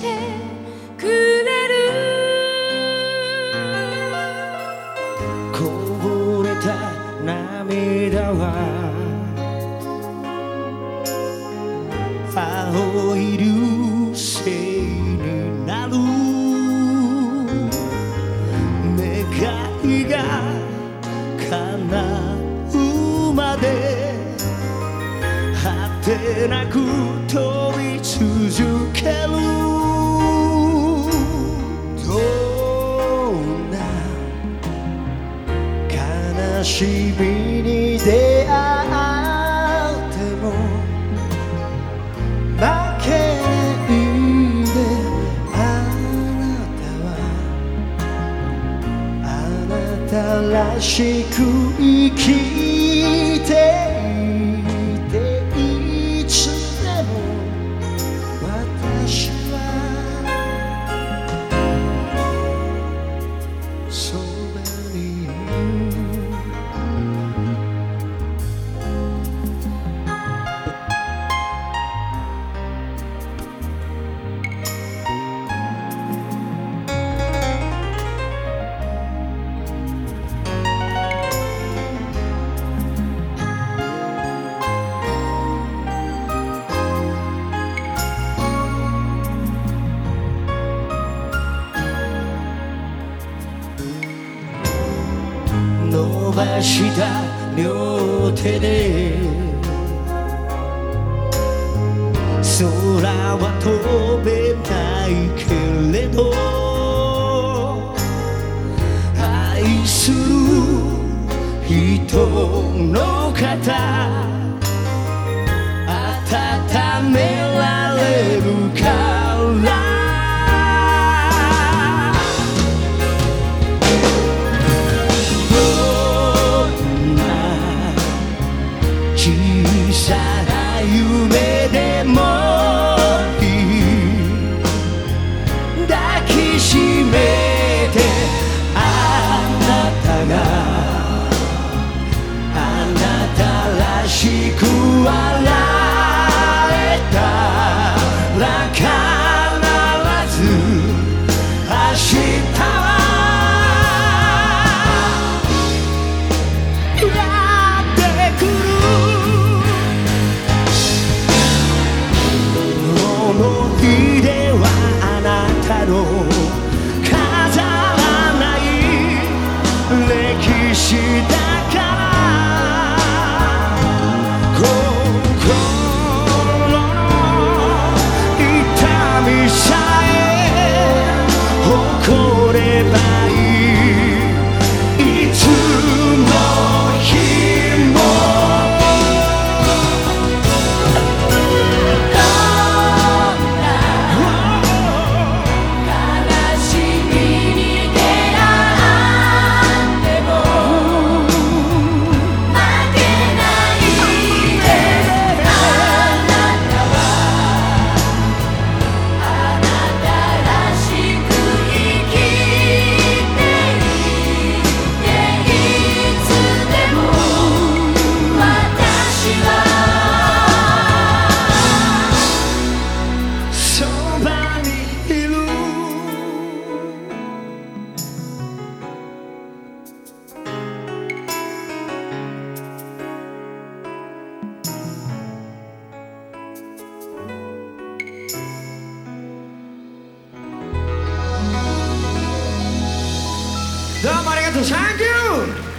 てくれる。こぼれた涙は青い流星になる。願いが叶うまで果てなく飛び続ける。しみに出会っても負けないであなたはあなたらしく生きてばした両手で。空は飛べないけれど愛する人の方。な Thank you.